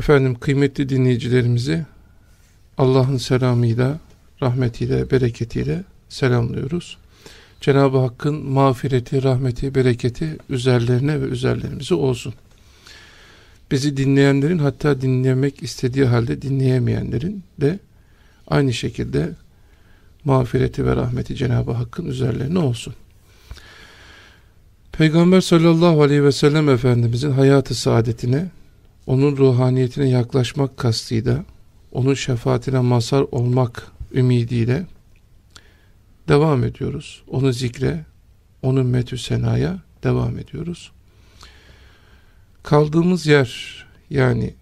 Efendim kıymetli dinleyicilerimizi Allah'ın selamıyla, rahmetiyle, bereketiyle selamlıyoruz. Cenab-ı Hakk'ın mağfireti, rahmeti, bereketi üzerlerine ve üzerlerimize olsun. Bizi dinleyenlerin hatta dinlemek istediği halde dinleyemeyenlerin de aynı şekilde mağfireti ve rahmeti Cenab-ı Hakk'ın üzerlerine olsun. Peygamber sallallahu aleyhi ve sellem Efendimizin hayatı saadetine, onun ruhaniyetine yaklaşmak kastıyla, onun şefaatine mazhar olmak ümidiyle devam ediyoruz. Onu zikre, onun metü senaya devam ediyoruz. Kaldığımız yer, yani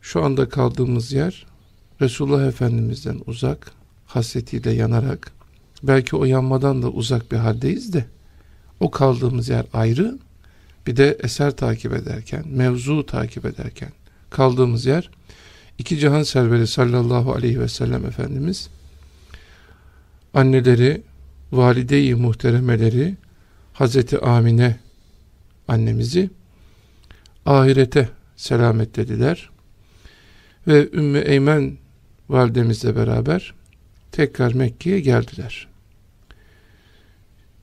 şu anda kaldığımız yer, Resulullah Efendimiz'den uzak, hasretiyle yanarak, belki o yanmadan da uzak bir haldeyiz de, o kaldığımız yer ayrı, bir de eser takip ederken, mevzu takip ederken kaldığımız yer, iki cihan serveri sallallahu aleyhi ve sellem Efendimiz, anneleri, valide-i muhteremeleri, Hazreti Amine annemizi ahirete selametlediler ve Ümmü Eymen validemizle beraber tekrar Mekke'ye geldiler.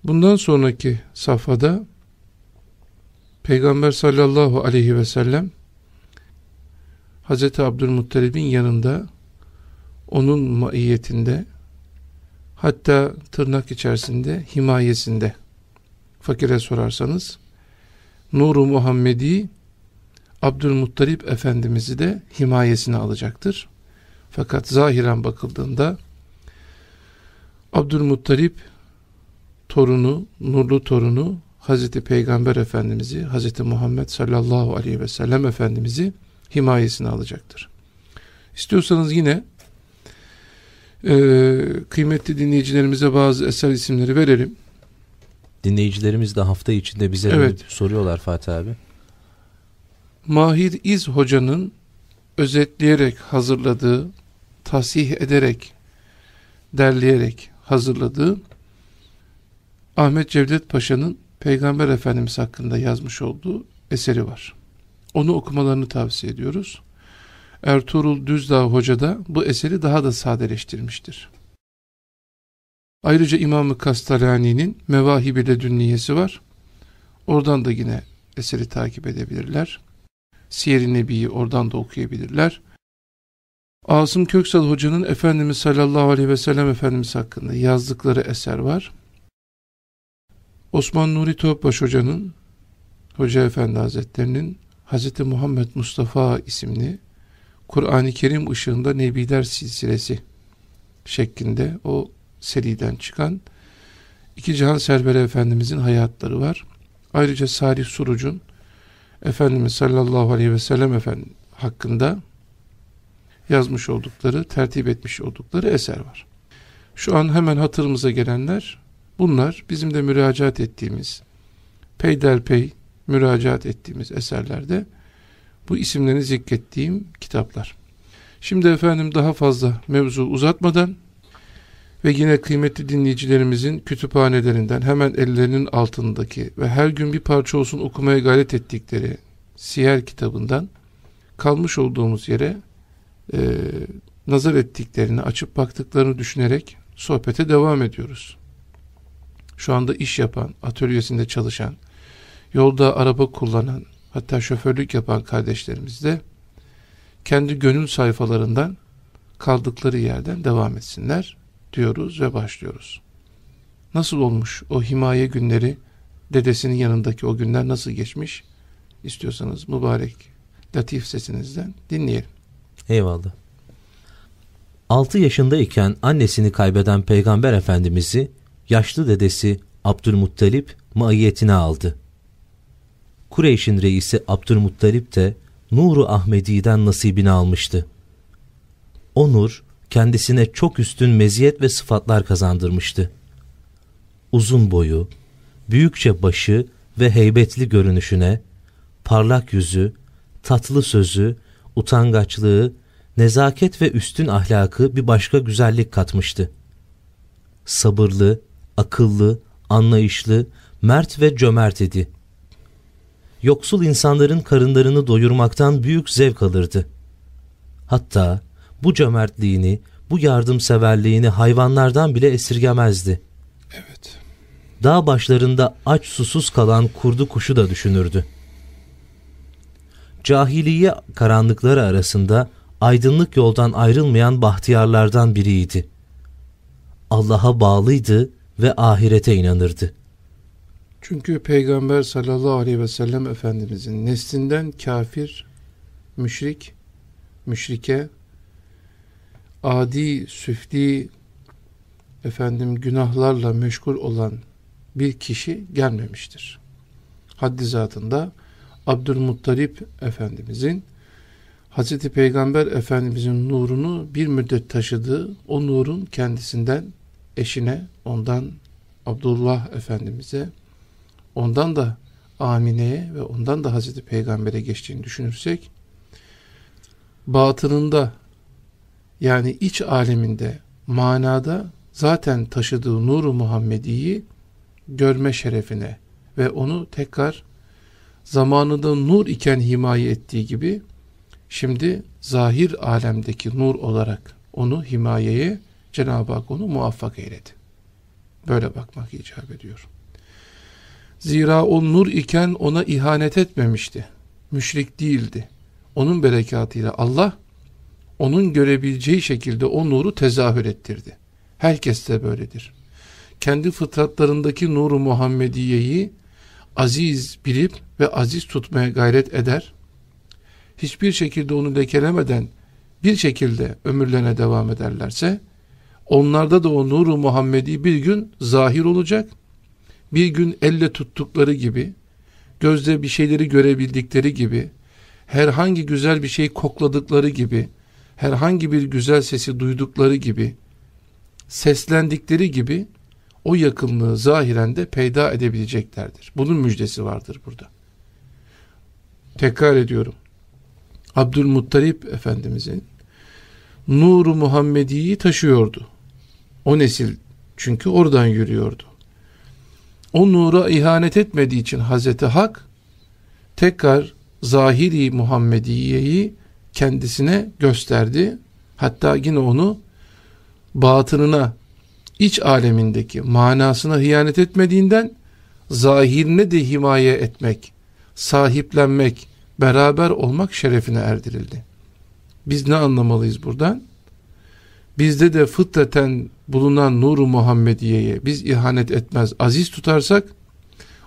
Bundan sonraki safhada Peygamber sallallahu aleyhi ve sellem Hz. Abdülmuttalib'in yanında onun maiyetinde hatta tırnak içerisinde himayesinde fakire sorarsanız Nuru Muhammedi Abdülmuttalip Efendimiz'i de himayesine alacaktır. Fakat zahiren bakıldığında Abdülmuttalip torunu, nurlu torunu Hazreti Peygamber Efendimiz'i, Hazreti Muhammed sallallahu aleyhi ve sellem Efendimiz'i himayesine alacaktır. İstiyorsanız yine e, kıymetli dinleyicilerimize bazı eser isimleri verelim. Dinleyicilerimiz de hafta içinde bize evet. soruyorlar Fatih abi. Mahir İz Hoca'nın özetleyerek hazırladığı, tasih ederek, derleyerek hazırladığı Ahmet Cevdet Paşa'nın Peygamber Efendimiz hakkında yazmış olduğu eseri var. Onu okumalarını tavsiye ediyoruz. Ertuğrul Düzdağ Hoca da bu eseri daha da sadeleştirmiştir. Ayrıca İmam-ı Kastalani'nin Mevahib-i Ledünniyesi var. Oradan da yine eseri takip edebilirler. Siyer-i Nebi'yi oradan da okuyabilirler. Asım Köksal Hoca'nın Efendimiz sallallahu aleyhi ve sellem Efendimiz hakkında yazdıkları eser var. Osman Nuri Topbaş Hoca'nın Hoca Efendi Hazretlerinin Hz. Muhammed Mustafa isimli Kur'an-ı Kerim ışığında Nebiler silsilesi şeklinde o seriden çıkan iki Cihan Serveri Efendimizin hayatları var. Ayrıca Salih Suruc'un Efendimiz sallallahu aleyhi ve sellem efendim hakkında yazmış oldukları, tertip etmiş oldukları eser var. Şu an hemen hatırımıza gelenler bunlar bizim de müracaat ettiğimiz peyderpey müracaat ettiğimiz eserlerde bu isimlerini zikrettiğim kitaplar. Şimdi efendim daha fazla mevzu uzatmadan ve yine kıymetli dinleyicilerimizin kütüphanelerinden hemen ellerinin altındaki ve her gün bir parça olsun okumaya gayret ettikleri Siyer kitabından kalmış olduğumuz yere e, nazar ettiklerini, açıp baktıklarını düşünerek sohbete devam ediyoruz. Şu anda iş yapan, atölyesinde çalışan, yolda araba kullanan, hatta şoförlük yapan kardeşlerimiz de kendi gönül sayfalarından kaldıkları yerden devam etsinler diyoruz ve başlıyoruz. Nasıl olmuş o himaye günleri, dedesinin yanındaki o günler nasıl geçmiş? İstiyorsanız mübarek, latif sesinizden dinleyelim. Eyvallah. 6 yaşındayken annesini kaybeden Peygamber Efendimiz'i yaşlı dedesi Abdülmuttalip maiyetine aldı. Kureyş'in reisi Abdülmuttalip de Nuru Ahmedi'den nasibini almıştı. O nur kendisine çok üstün meziyet ve sıfatlar kazandırmıştı. Uzun boyu, büyükçe başı ve heybetli görünüşüne, parlak yüzü, tatlı sözü, utangaçlığı, nezaket ve üstün ahlakı bir başka güzellik katmıştı. Sabırlı, akıllı, anlayışlı, mert ve cömert idi. Yoksul insanların karınlarını doyurmaktan büyük zevk alırdı. Hatta bu cömertliğini, bu yardımseverliğini hayvanlardan bile esirgemezdi. Evet. Dağ başlarında aç susuz kalan kurdu kuşu da düşünürdü. Cahiliye karanlıkları arasında aydınlık yoldan ayrılmayan bahtiyarlardan biriydi. Allah'a bağlıydı ve ahirete inanırdı. Çünkü Peygamber sallallahu aleyhi ve sellem Efendimizin neslinden kafir, müşrik, müşrike, adi, süfli, efendim günahlarla meşgul olan bir kişi gelmemiştir. Haddi zatında Abdülmuttalip Efendimizin Hazreti Peygamber Efendimizin nurunu bir müddet taşıdığı o nurun kendisinden eşine, ondan Abdullah Efendimiz'e, ondan da Amine'ye ve ondan da Hazreti Peygamber'e geçtiğini düşünürsek, batınında yani iç aleminde, manada zaten taşıdığı nuru Muhammedi'yi görme şerefine ve onu tekrar zamanında nur iken himaye ettiği gibi şimdi zahir alemdeki nur olarak onu himayeye Cenab-ı Hak onu muvaffak eyledi. Böyle bakmak icap ediyor. Zira o nur iken ona ihanet etmemişti. Müşrik değildi. Onun berekatıyla Allah onun görebileceği şekilde o nuru tezahür ettirdi. Herkes de böyledir. Kendi fıtratlarındaki nuru Muhammediye'yi aziz bilip ve aziz tutmaya gayret eder. Hiçbir şekilde onu lekelemeden bir şekilde ömürlerine devam ederlerse onlarda da o nuru Muhammedi bir gün zahir olacak. Bir gün elle tuttukları gibi, gözde bir şeyleri görebildikleri gibi, herhangi güzel bir şey kokladıkları gibi, herhangi bir güzel sesi duydukları gibi, seslendikleri gibi o yakınlığı zahiren de peyda edebileceklerdir. Bunun müjdesi vardır burada. Tekrar ediyorum. Abdülmuttalip Efendimizin nuru Muhammedi'yi taşıyordu. O nesil çünkü oradan yürüyordu. O nura ihanet etmediği için Hazreti Hak tekrar zahiri Muhammediye'yi kendisine gösterdi. Hatta yine onu batınına, iç alemindeki manasına hıyanet etmediğinden zahirine de himaye etmek, sahiplenmek, beraber olmak şerefine erdirildi. Biz ne anlamalıyız buradan? Bizde de fıtraten bulunan nuru Muhammediye'ye biz ihanet etmez, aziz tutarsak,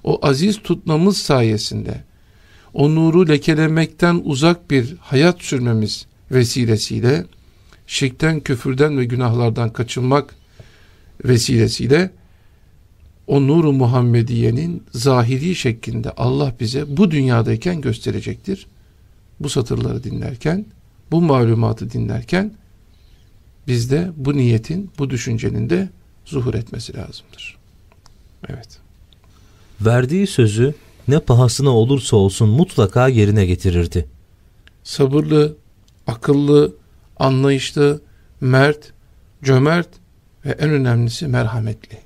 o aziz tutmamız sayesinde o nuru lekelemekten uzak bir hayat sürmemiz vesilesiyle şirkten, küfürden ve günahlardan kaçınmak vesilesiyle o nuru Muhammediye'nin zahiri şeklinde Allah bize bu dünyadayken gösterecektir. Bu satırları dinlerken, bu malumatı dinlerken bizde bu niyetin, bu düşüncenin de zuhur etmesi lazımdır. Evet. Verdiği sözü ne pahasına olursa olsun mutlaka yerine getirirdi. Sabırlı, akıllı, anlayışlı, mert, cömert ve en önemlisi merhametli.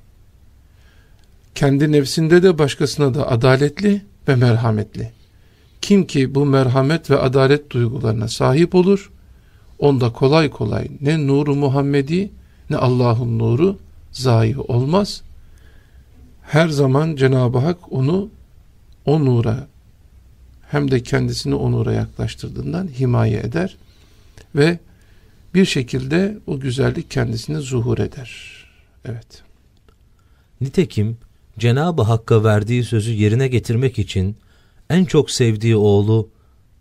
Kendi nefsinde de başkasına da adaletli ve merhametli. Kim ki bu merhamet ve adalet duygularına sahip olur, onda kolay kolay ne nuru Muhammedi ne Allah'ın nuru zayi olmaz. Her zaman Cenab-ı Hak onu o nura hem de kendisini o nura yaklaştırdığından himaye eder ve bir şekilde o güzellik kendisine zuhur eder. Evet. Nitekim Cenab-ı Hakk'a verdiği sözü yerine getirmek için en çok sevdiği oğlu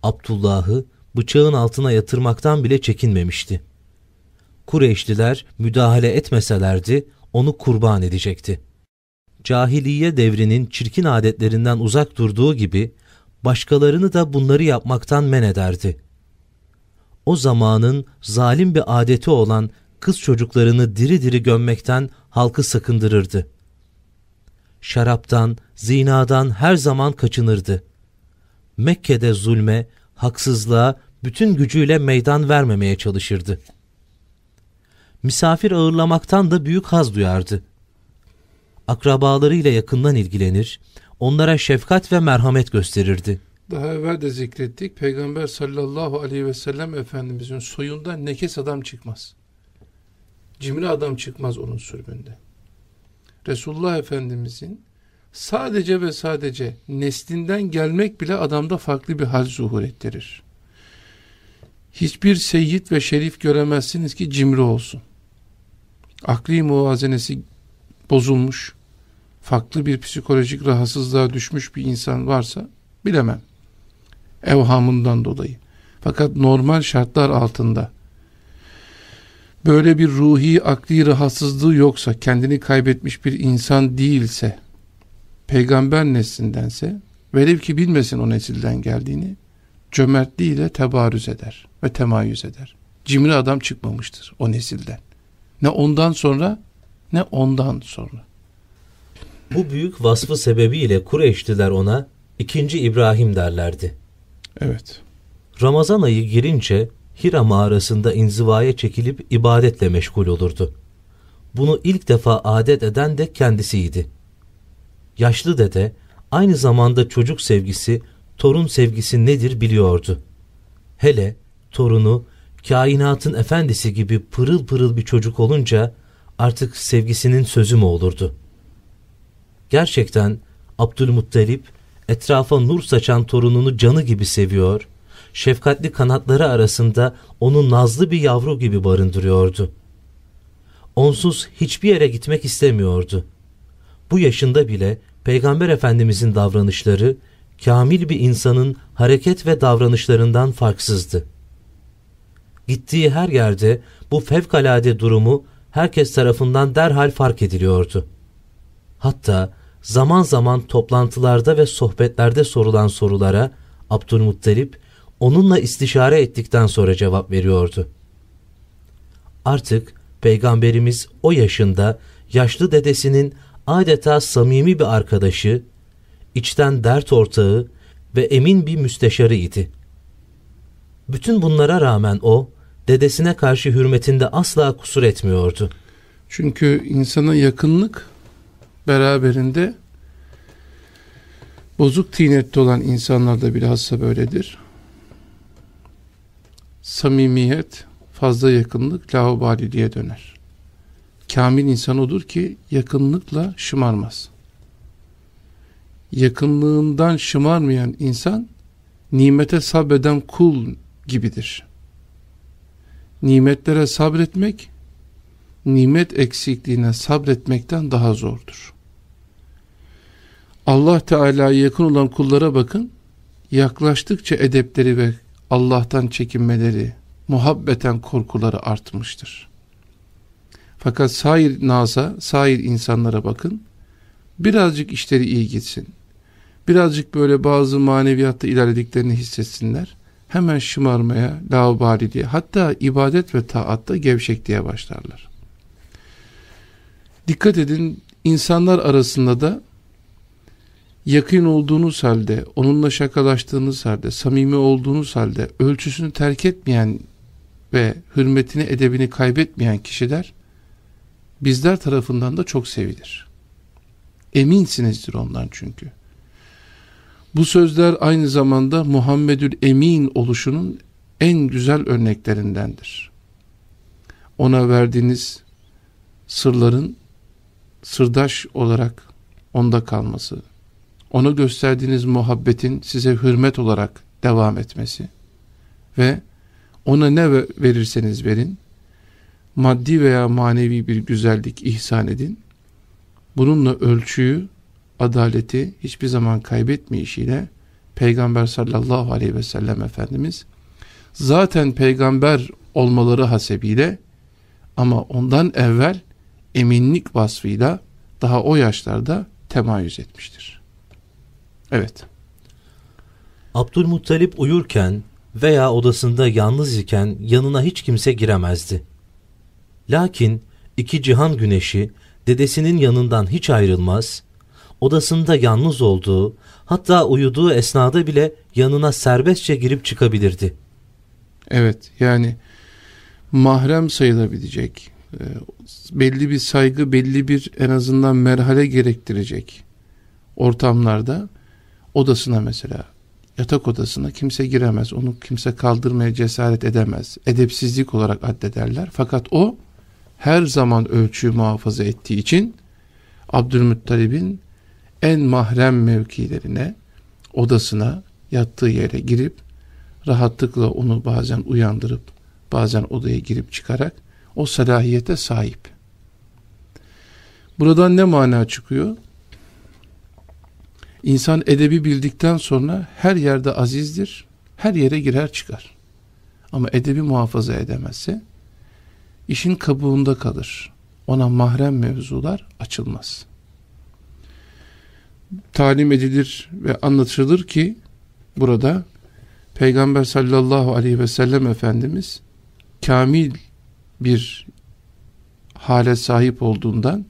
Abdullah'ı bıçağın altına yatırmaktan bile çekinmemişti. Kureyşliler müdahale etmeselerdi onu kurban edecekti. Cahiliye devrinin çirkin adetlerinden uzak durduğu gibi başkalarını da bunları yapmaktan men ederdi. O zamanın zalim bir adeti olan kız çocuklarını diri diri gömmekten halkı sakındırırdı. Şaraptan, zinadan her zaman kaçınırdı. Mekke'de zulme, haksızlığa bütün gücüyle meydan vermemeye çalışırdı. Misafir ağırlamaktan da büyük haz duyardı. Akrabalarıyla yakından ilgilenir, onlara şefkat ve merhamet gösterirdi. Daha evvel de zikrettik. Peygamber sallallahu aleyhi ve sellem Efendimizin soyundan nekes adam çıkmaz. Cimri adam çıkmaz onun sürgünde. Resulullah Efendimizin sadece ve sadece neslinden gelmek bile adamda farklı bir hal zuhur ettirir. Hiçbir seyyid ve şerif göremezsiniz ki cimri olsun. Akli muvazenesi bozulmuş, farklı bir psikolojik rahatsızlığa düşmüş bir insan varsa bilemem. Evhamından dolayı. Fakat normal şartlar altında böyle bir ruhi akli rahatsızlığı yoksa, kendini kaybetmiş bir insan değilse, peygamber neslindense, velev ki bilmesin o nesilden geldiğini, cömertliğiyle tebarüz eder ve temayüz eder. Cimri adam çıkmamıştır o nesilden. Ne ondan sonra ne ondan sonra. Bu büyük vasfı sebebiyle Kureyşliler ona ikinci İbrahim derlerdi. Evet. Ramazan ayı girince Hira mağarasında inzivaya çekilip ibadetle meşgul olurdu. Bunu ilk defa adet eden de kendisiydi. Yaşlı dede aynı zamanda çocuk sevgisi, torun sevgisi nedir biliyordu. Hele torunu kainatın efendisi gibi pırıl pırıl bir çocuk olunca artık sevgisinin sözü mü olurdu? Gerçekten Abdülmuttalip etrafa nur saçan torununu canı gibi seviyor, şefkatli kanatları arasında onu nazlı bir yavru gibi barındırıyordu. Onsuz hiçbir yere gitmek istemiyordu. Bu yaşında bile Peygamber Efendimizin davranışları kamil bir insanın hareket ve davranışlarından farksızdı. Gittiği her yerde bu fevkalade durumu herkes tarafından derhal fark ediliyordu. Hatta zaman zaman toplantılarda ve sohbetlerde sorulan sorulara Abdülmuttalip onunla istişare ettikten sonra cevap veriyordu. Artık Peygamberimiz o yaşında yaşlı dedesinin adeta samimi bir arkadaşı, içten dert ortağı ve emin bir müsteşarı idi. Bütün bunlara rağmen o, dedesine karşı hürmetinde asla kusur etmiyordu. Çünkü insana yakınlık beraberinde bozuk tinette olan insanlarda bilhassa böyledir. Samimiyet, fazla yakınlık laubaliliğe döner. Kamil insan odur ki yakınlıkla şımarmaz. Yakınlığından şımarmayan insan nimete sabreden kul gibidir. Nimetlere sabretmek nimet eksikliğine sabretmekten daha zordur. Allah Teala'ya yakın olan kullara bakın, yaklaştıkça edepleri ve Allah'tan çekinmeleri, muhabbeten korkuları artmıştır. Fakat sair nasa, sair insanlara bakın, birazcık işleri iyi gitsin, birazcık böyle bazı maneviyatta ilerlediklerini hissetsinler, hemen şımarmaya, laubali diye, hatta ibadet ve taatta gevşekliğe başlarlar. Dikkat edin, insanlar arasında da yakın olduğunuz halde, onunla şakalaştığınız halde, samimi olduğunuz halde ölçüsünü terk etmeyen ve hürmetini, edebini kaybetmeyen kişiler bizler tarafından da çok sevilir. Eminsinizdir ondan çünkü. Bu sözler aynı zamanda Muhammedül Emin oluşunun en güzel örneklerindendir. Ona verdiğiniz sırların sırdaş olarak onda kalması, ona gösterdiğiniz muhabbetin size hürmet olarak devam etmesi ve ona ne verirseniz verin, maddi veya manevi bir güzellik ihsan edin, bununla ölçüyü, adaleti hiçbir zaman kaybetmeyişiyle Peygamber sallallahu aleyhi ve sellem Efendimiz zaten peygamber olmaları hasebiyle ama ondan evvel eminlik vasfıyla daha o yaşlarda temayüz etmiştir. Evet. Abdülmuttalip uyurken veya odasında yalnız iken yanına hiç kimse giremezdi. Lakin iki cihan güneşi dedesinin yanından hiç ayrılmaz, odasında yalnız olduğu, hatta uyuduğu esnada bile yanına serbestçe girip çıkabilirdi. Evet, yani mahrem sayılabilecek, e, belli bir saygı, belli bir en azından merhale gerektirecek ortamlarda odasına mesela yatak odasına kimse giremez. Onu kimse kaldırmaya cesaret edemez. Edepsizlik olarak addederler. Fakat o her zaman ölçüyü muhafaza ettiği için Abdülmuttalib'in en mahrem mevkilerine, odasına, yattığı yere girip rahatlıkla onu bazen uyandırıp bazen odaya girip çıkarak o salahiyete sahip. Buradan ne mana çıkıyor? İnsan edebi bildikten sonra her yerde azizdir, her yere girer çıkar. Ama edebi muhafaza edemezse işin kabuğunda kalır. Ona mahrem mevzular açılmaz. Talim edilir ve anlatılır ki burada Peygamber sallallahu aleyhi ve sellem Efendimiz kamil bir hale sahip olduğundan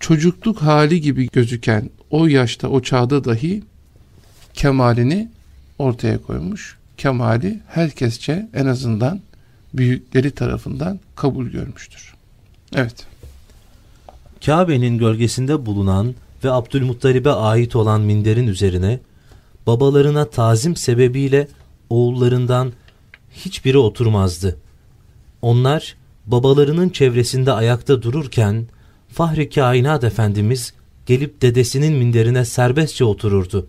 çocukluk hali gibi gözüken o yaşta o çağda dahi kemalini ortaya koymuş. Kemali herkesçe en azından büyükleri tarafından kabul görmüştür. Evet. Kabe'nin gölgesinde bulunan ve Abdülmuttalib'e ait olan minderin üzerine babalarına tazim sebebiyle oğullarından hiçbiri oturmazdı. Onlar babalarının çevresinde ayakta dururken Fahri Kainat Efendimiz gelip dedesinin minderine serbestçe otururdu.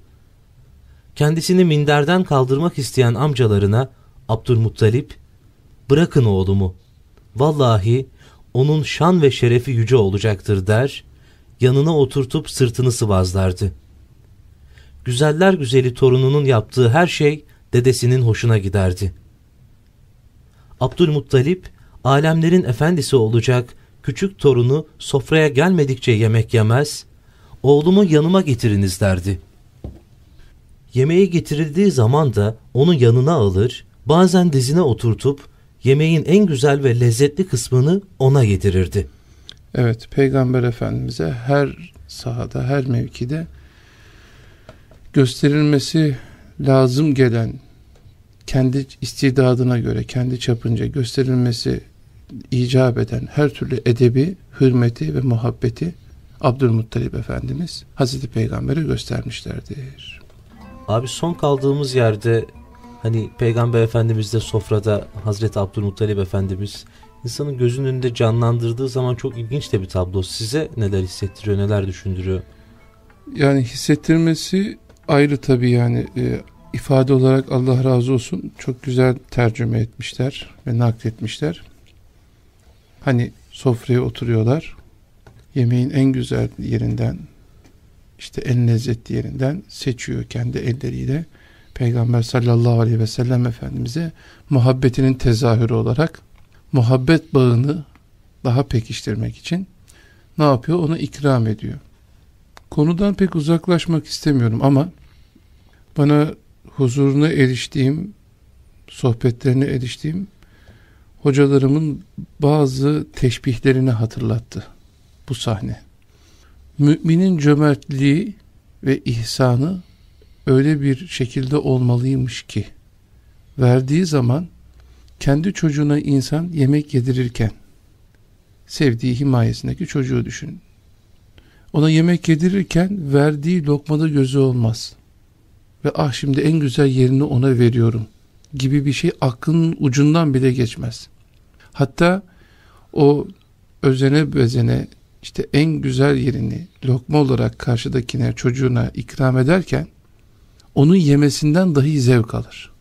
Kendisini minderden kaldırmak isteyen amcalarına Abdülmuttalip bırakın oğlumu vallahi onun şan ve şerefi yüce olacaktır der yanına oturtup sırtını sıvazlardı. Güzeller güzeli torununun yaptığı her şey dedesinin hoşuna giderdi. Abdülmuttalip alemlerin efendisi olacak küçük torunu sofraya gelmedikçe yemek yemez, oğlumu yanıma getiriniz derdi. Yemeği getirildiği zaman da onu yanına alır, bazen dizine oturtup yemeğin en güzel ve lezzetli kısmını ona getirirdi. Evet, Peygamber Efendimiz'e her sahada, her mevkide gösterilmesi lazım gelen kendi istidadına göre, kendi çapınca gösterilmesi icap eden her türlü edebi, hürmeti ve muhabbeti Abdülmuttalip Efendimiz Hazreti Peygamber'e göstermişlerdir. Abi son kaldığımız yerde hani Peygamber Efendimiz de sofrada Hazreti Abdülmuttalip Efendimiz insanın gözünün önünde canlandırdığı zaman çok ilginç de bir tablo. Size neler hissettiriyor, neler düşündürüyor? Yani hissettirmesi ayrı tabii yani e, ifade olarak Allah razı olsun çok güzel tercüme etmişler ve nakletmişler. Hani sofraya oturuyorlar. Yemeğin en güzel yerinden işte en lezzetli yerinden seçiyor kendi elleriyle. Peygamber sallallahu aleyhi ve sellem Efendimiz'e muhabbetinin tezahürü olarak muhabbet bağını daha pekiştirmek için ne yapıyor? Onu ikram ediyor. Konudan pek uzaklaşmak istemiyorum ama bana huzuruna eriştiğim, sohbetlerine eriştiğim hocalarımın bazı teşbihlerini hatırlattı bu sahne. Müminin cömertliği ve ihsanı öyle bir şekilde olmalıymış ki verdiği zaman kendi çocuğuna insan yemek yedirirken sevdiği himayesindeki çocuğu düşün. Ona yemek yedirirken verdiği lokmada gözü olmaz. Ve ah şimdi en güzel yerini ona veriyorum gibi bir şey aklının ucundan bile geçmez. Hatta o özene bezene işte en güzel yerini lokma olarak karşıdakine çocuğuna ikram ederken onun yemesinden dahi zevk alır.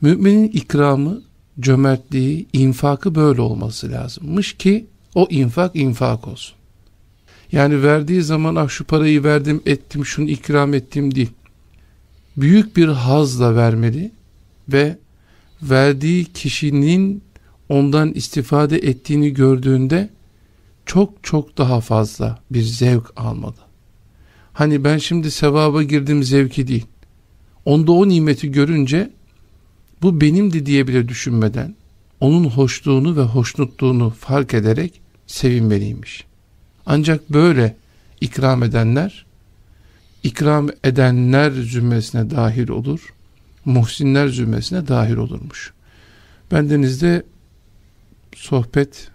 Müminin ikramı, cömertliği, infakı böyle olması lazımmış ki o infak infak olsun. Yani verdiği zaman ah şu parayı verdim ettim şunu ikram ettim değil. Büyük bir hazla vermeli ve verdiği kişinin ondan istifade ettiğini gördüğünde çok çok daha fazla bir zevk almalı. Hani ben şimdi sevaba girdim zevki değil. Onda o nimeti görünce bu benimdi diye bile düşünmeden onun hoşluğunu ve hoşnutluğunu fark ederek sevinmeliymiş. Ancak böyle ikram edenler ikram edenler zümresine dahil olur. Muhsinler zümresine dahil olurmuş. Bendenizde sohbet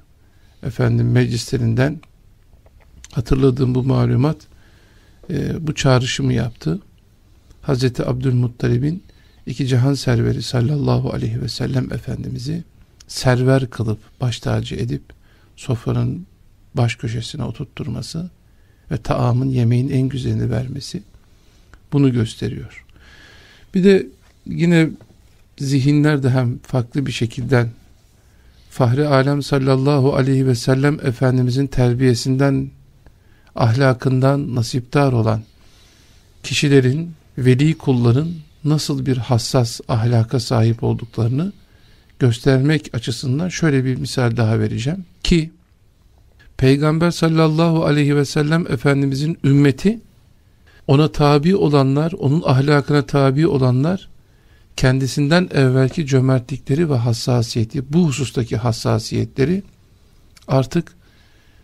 efendim meclislerinden hatırladığım bu malumat e, bu çağrışımı yaptı. Hazreti Abdülmuttalib'in iki cihan serveri sallallahu aleyhi ve sellem Efendimiz'i server kılıp baş tacı edip sofranın baş köşesine oturtturması ve taamın yemeğin en güzelini vermesi bunu gösteriyor. Bir de yine zihinler de hem farklı bir şekilde Fahri Alem sallallahu aleyhi ve sellem Efendimizin terbiyesinden, ahlakından nasiptar olan kişilerin, veli kulların nasıl bir hassas ahlaka sahip olduklarını göstermek açısından şöyle bir misal daha vereceğim. Ki Peygamber sallallahu aleyhi ve sellem Efendimizin ümmeti ona tabi olanlar, onun ahlakına tabi olanlar kendisinden evvelki cömertlikleri ve hassasiyeti, bu husustaki hassasiyetleri artık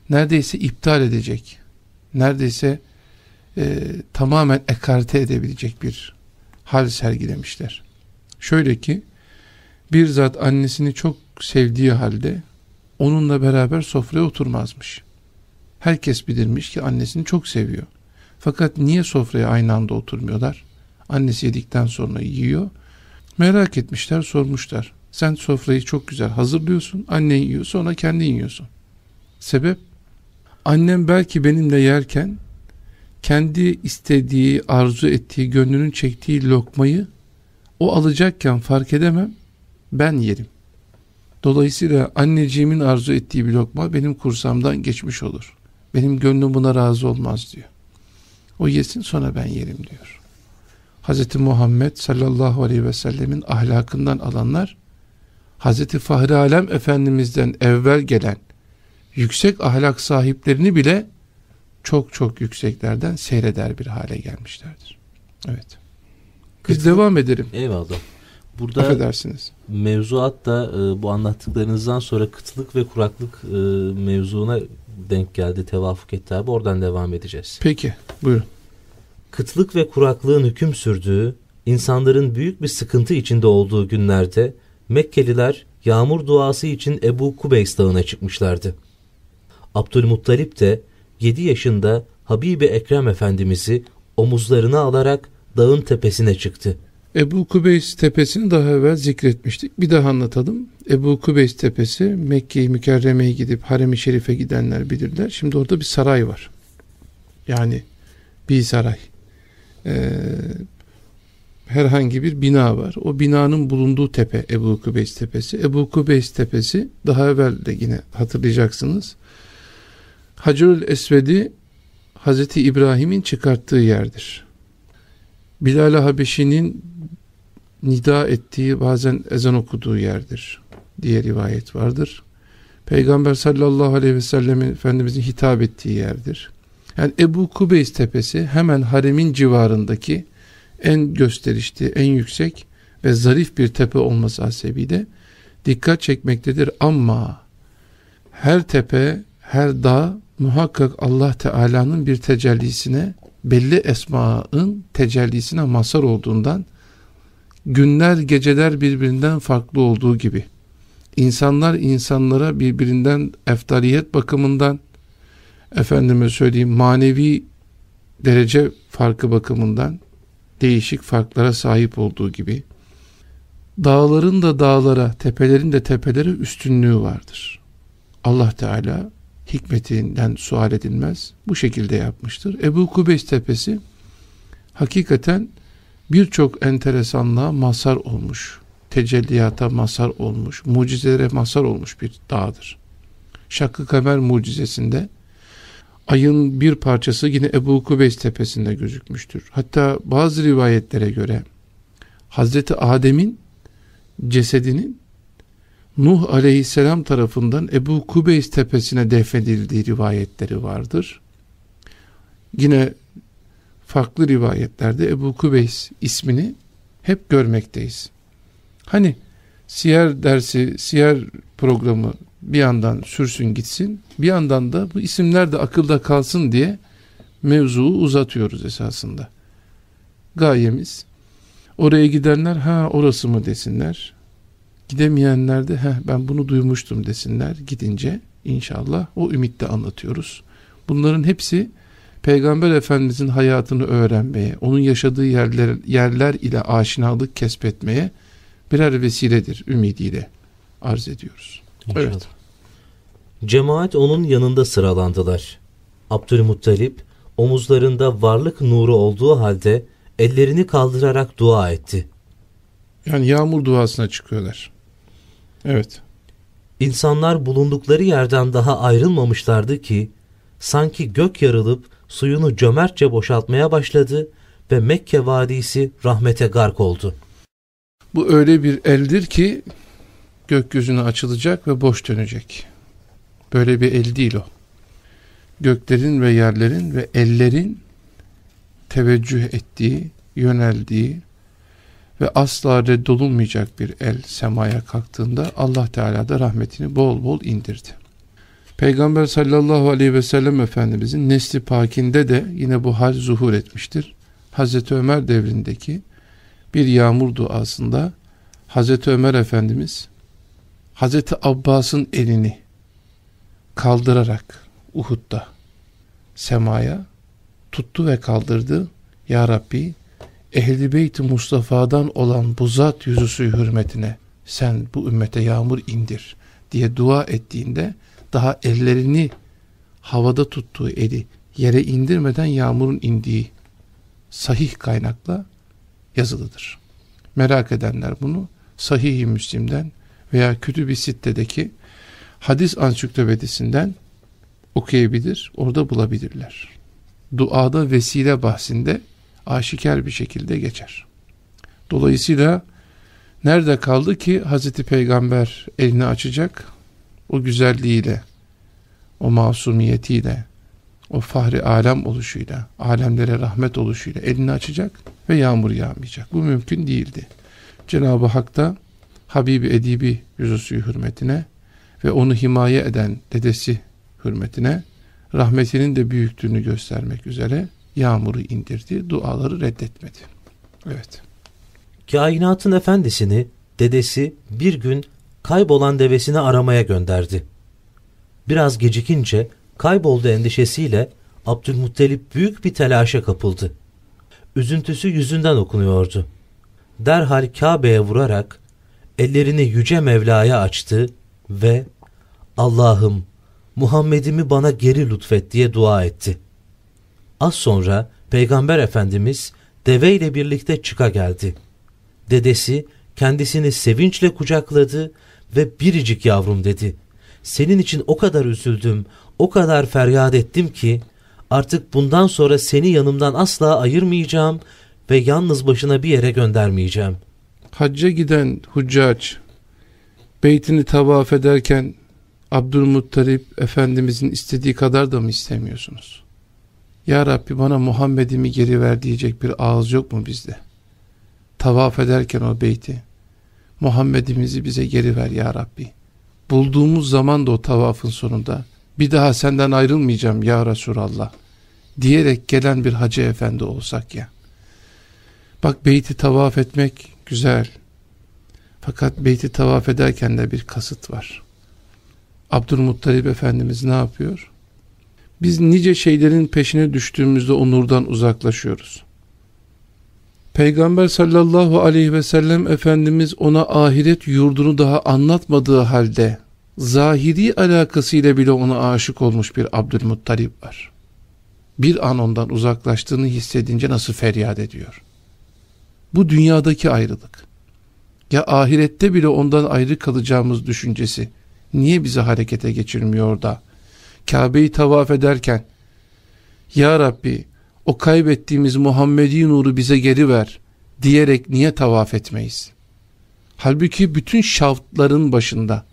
neredeyse iptal edecek, neredeyse e, tamamen ekarte edebilecek bir hal sergilemişler. Şöyle ki, bir zat annesini çok sevdiği halde onunla beraber sofraya oturmazmış. Herkes bilirmiş ki annesini çok seviyor. Fakat niye sofraya aynı anda oturmuyorlar? Annesi yedikten sonra yiyor. Merak etmişler, sormuşlar. Sen sofrayı çok güzel hazırlıyorsun, annen yiyor, sonra kendin yiyorsun. Sebep? Annem belki benimle yerken kendi istediği, arzu ettiği, gönlünün çektiği lokmayı o alacakken fark edemem, ben yerim. Dolayısıyla anneciğimin arzu ettiği bir lokma benim kursamdan geçmiş olur. Benim gönlüm buna razı olmaz diyor. O yesin sonra ben yerim diyor. Hz. Muhammed sallallahu aleyhi ve sellemin ahlakından alanlar Hz. Fahri Alem Efendimiz'den evvel gelen yüksek ahlak sahiplerini bile çok çok yükseklerden seyreder bir hale gelmişlerdir. Evet. Biz Kıtlık, devam edelim. Eyvallah. Burada Affedersiniz. mevzuat da e, bu anlattıklarınızdan sonra kıtlık ve kuraklık e, mevzuna denk geldi, tevafuk etti abi. Oradan devam edeceğiz. Peki, buyurun. Kıtlık ve kuraklığın hüküm sürdüğü, insanların büyük bir sıkıntı içinde olduğu günlerde Mekkeliler yağmur duası için Ebu Kubeys dağına çıkmışlardı. Abdülmuttalip de 7 yaşında Habibi Ekrem Efendimiz'i omuzlarına alarak dağın tepesine çıktı. Ebu Kubeys tepesini daha evvel zikretmiştik. Bir daha anlatalım. Ebu Kubeys tepesi Mekke-i Mükerreme'ye gidip Harem-i Şerif'e gidenler bilirler. Şimdi orada bir saray var. Yani bir saray. Ee, herhangi bir bina var. O binanın bulunduğu tepe Ebu Kubeys tepesi. Ebu Kubeys tepesi daha evvel de yine hatırlayacaksınız. Hacerül Esved'i Hazreti İbrahim'in çıkarttığı yerdir. Bilal-i Habeşi'nin nida ettiği bazen ezan okuduğu yerdir diye rivayet vardır. Peygamber sallallahu aleyhi ve sellemin Efendimizin hitap ettiği yerdir. Yani Ebu Kubeys tepesi hemen haremin civarındaki en gösterişli, en yüksek ve zarif bir tepe olması hasebiyle dikkat çekmektedir. Ama her tepe, her dağ muhakkak Allah Teala'nın bir tecellisine, belli esmanın tecellisine mazhar olduğundan günler geceler birbirinden farklı olduğu gibi insanlar insanlara birbirinden eftaliyet bakımından efendime söyleyeyim manevi derece farkı bakımından değişik farklara sahip olduğu gibi dağların da dağlara, tepelerin de tepelere üstünlüğü vardır. Allah Teala hikmetinden sual edilmez. Bu şekilde yapmıştır. Ebu Kubeys tepesi hakikaten birçok enteresanlığa mazhar olmuş, tecelliyata mazhar olmuş, mucizelere mazhar olmuş bir dağdır. Şakkı Kamer mucizesinde ayın bir parçası yine Ebu Kubeys tepesinde gözükmüştür. Hatta bazı rivayetlere göre Hazreti Adem'in cesedinin Nuh aleyhisselam tarafından Ebu Kubeys tepesine defnedildiği rivayetleri vardır. Yine farklı rivayetlerde Ebu Kubeys ismini hep görmekteyiz. Hani siyer dersi, siyer programı bir yandan sürsün gitsin, bir yandan da bu isimler de akılda kalsın diye mevzuu uzatıyoruz esasında. Gayemiz oraya gidenler ha orası mı desinler. Gidemeyenler de ha ben bunu duymuştum desinler. Gidince inşallah o ümitle anlatıyoruz. Bunların hepsi Peygamber Efendimizin hayatını öğrenmeye, onun yaşadığı yerler, yerler ile aşinalık kesbetmeye birer vesiledir ümidiyle arz ediyoruz. İnşallah. Evet. Cemaat onun yanında sıralandılar. Abdülmuttalip omuzlarında varlık nuru olduğu halde ellerini kaldırarak dua etti. Yani yağmur duasına çıkıyorlar. Evet. İnsanlar bulundukları yerden daha ayrılmamışlardı ki sanki gök yarılıp suyunu cömertçe boşaltmaya başladı ve Mekke vadisi rahmete gark oldu. Bu öyle bir eldir ki gökyüzüne açılacak ve boş dönecek. Böyle bir el değil o. Göklerin ve yerlerin ve ellerin teveccüh ettiği, yöneldiği ve asla reddolunmayacak bir el semaya kalktığında Allah Teala da rahmetini bol bol indirdi. Peygamber sallallahu aleyhi ve sellem Efendimizin nesli pakinde de yine bu hal zuhur etmiştir. Hazreti Ömer devrindeki bir yağmur duasında Hazreti Ömer Efendimiz Hazreti Abbas'ın elini kaldırarak Uhud'da semaya tuttu ve kaldırdı. Ya Rabbi Ehl-i Beyt-i Mustafa'dan olan bu zat yüzüsü hürmetine sen bu ümmete yağmur indir diye dua ettiğinde daha ellerini havada tuttuğu eli yere indirmeden yağmurun indiği sahih kaynakla yazılıdır. Merak edenler bunu Sahih-i Müslim'den veya Kütüb-i Sitte'deki hadis ansiklopedisinden okuyabilir, orada bulabilirler. Duada vesile bahsinde aşikar bir şekilde geçer. Dolayısıyla nerede kaldı ki Hazreti Peygamber elini açacak, o güzelliğiyle, o masumiyetiyle, o fahri alem oluşuyla, alemlere rahmet oluşuyla elini açacak ve yağmur yağmayacak. Bu mümkün değildi. Cenab-ı Hak da Habibi Edibi yüzüsü hürmetine ve onu himaye eden dedesi hürmetine rahmetinin de büyüklüğünü göstermek üzere yağmuru indirdi, duaları reddetmedi. Evet. Kainatın efendisini dedesi bir gün kaybolan devesini aramaya gönderdi. Biraz gecikince kayboldu endişesiyle Abdülmuttalip büyük bir telaşa kapıldı. Üzüntüsü yüzünden okunuyordu. Derhal Kabe'ye vurarak ellerini yüce Mevla'ya açtı ve Allah'ım Muhammed'imi bana geri lütfet diye dua etti. Az sonra Peygamber Efendimiz deveyle birlikte çıka geldi. Dedesi kendisini sevinçle kucakladı ve biricik yavrum dedi. Senin için o kadar üzüldüm, o kadar feryat ettim ki artık bundan sonra seni yanımdan asla ayırmayacağım ve yalnız başına bir yere göndermeyeceğim. Hacca giden huccac beytini tavaf ederken Abdülmuttalip Efendimizin istediği kadar da mı istemiyorsunuz? Ya Rabbi bana Muhammed'imi geri ver diyecek bir ağız yok mu bizde? Tavaf ederken o beyti Muhammed'imizi bize geri ver ya Rabbi. Bulduğumuz zaman da o tavafın sonunda bir daha senden ayrılmayacağım ya Resulallah diyerek gelen bir hacı efendi olsak ya. Bak beyti tavaf etmek güzel. Fakat beyti tavaf ederken de bir kasıt var. Abdülmuttalip Efendimiz ne yapıyor? Biz nice şeylerin peşine düştüğümüzde o nurdan uzaklaşıyoruz. Peygamber sallallahu aleyhi ve sellem Efendimiz ona ahiret yurdunu daha anlatmadığı halde zahiri alakasıyla bile ona aşık olmuş bir Abdülmuttalip var. Bir an ondan uzaklaştığını hissedince nasıl feryat ediyor. Bu dünyadaki ayrılık. Ya ahirette bile ondan ayrı kalacağımız düşüncesi niye bizi harekete geçirmiyor da Kabe'yi tavaf ederken Ya Rabbi o kaybettiğimiz Muhammedi nuru bize geri ver diyerek niye tavaf etmeyiz? Halbuki bütün şaftların başında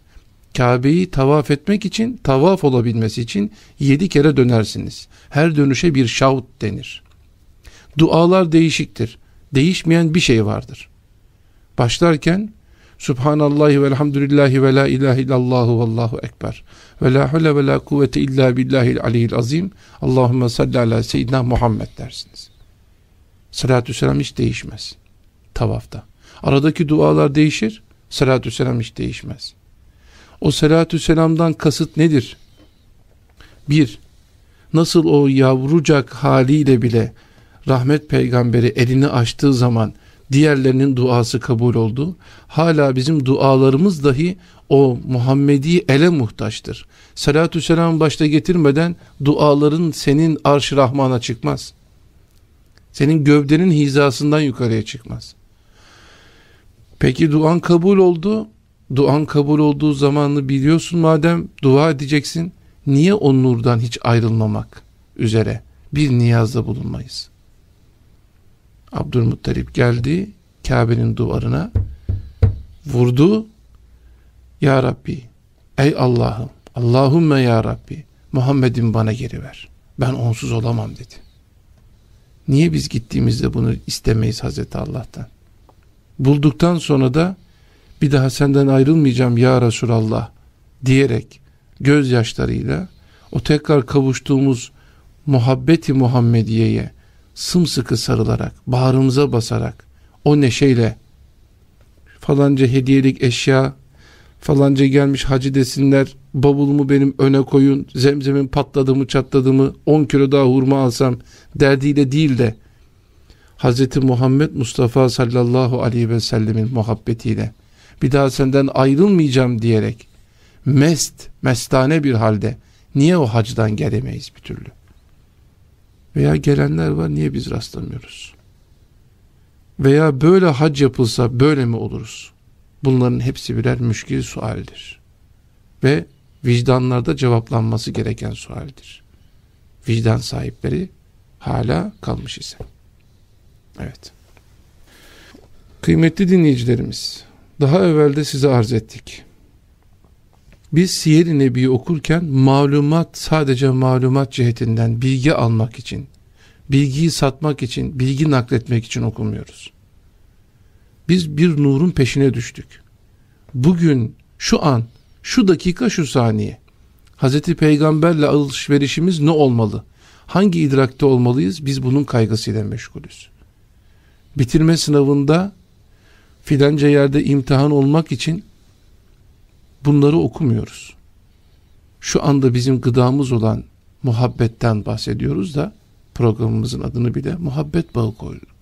Kabe'yi tavaf etmek için, tavaf olabilmesi için yedi kere dönersiniz. Her dönüşe bir şavt denir. Dualar değişiktir. Değişmeyen bir şey vardır. Başlarken Subhanallahi ve elhamdülillahi ve la ilahe illallahu vallahu ekber. Ve la hule ve la kuvvete illa billahil aliyyil azim. Allahümme salli ala seyyidina Muhammed dersiniz. Salatü selam hiç değişmez. Tavafta. Aradaki dualar değişir. Salatü selam hiç değişmez. O salatü selamdan kasıt nedir? Bir, nasıl o yavrucak haliyle bile rahmet peygamberi elini açtığı zaman diğerlerinin duası kabul oldu. Hala bizim dualarımız dahi o Muhammedi ele muhtaçtır. Salatü selam başta getirmeden duaların senin arş rahmana çıkmaz. Senin gövdenin hizasından yukarıya çıkmaz. Peki duan kabul oldu. Duan kabul olduğu zamanını biliyorsun madem dua edeceksin. Niye o nurdan hiç ayrılmamak üzere bir niyazda bulunmayız? Abdülmuttalip geldi Kabe'nin duvarına vurdu. Ya Rabbi ey Allah'ım Allahümme ya Rabbi Muhammed'in bana geri ver. Ben onsuz olamam dedi. Niye biz gittiğimizde bunu istemeyiz Hazreti Allah'tan? Bulduktan sonra da bir daha senden ayrılmayacağım ya Resulallah diyerek gözyaşlarıyla o tekrar kavuştuğumuz muhabbeti Muhammediye'ye sımsıkı sarılarak, bağrımıza basarak, o neşeyle falanca hediyelik eşya, falanca gelmiş hacı desinler, bavulumu benim öne koyun, zemzemin patladı mı çatladı mı, 10 kilo daha hurma alsam derdiyle değil de, Hz. Muhammed Mustafa sallallahu aleyhi ve sellemin muhabbetiyle, bir daha senden ayrılmayacağım diyerek, mest, mestane bir halde, niye o hacdan gelemeyiz bir türlü? Veya gelenler var niye biz rastlamıyoruz? Veya böyle hac yapılsa böyle mi oluruz? Bunların hepsi birer müşkil sualdir. Ve vicdanlarda cevaplanması gereken sualdir. Vicdan sahipleri hala kalmış ise. Evet. Kıymetli dinleyicilerimiz, daha evvel de size arz ettik. Biz Siyer-i Nebi'yi okurken malumat sadece malumat cihetinden bilgi almak için, bilgiyi satmak için, bilgi nakletmek için okumuyoruz. Biz bir nurun peşine düştük. Bugün, şu an, şu dakika, şu saniye Hz. Peygamberle alışverişimiz ne olmalı? Hangi idrakte olmalıyız? Biz bunun kaygısıyla meşgulüz. Bitirme sınavında filanca yerde imtihan olmak için bunları okumuyoruz. Şu anda bizim gıdamız olan muhabbetten bahsediyoruz da programımızın adını bile muhabbet bağı koyduk.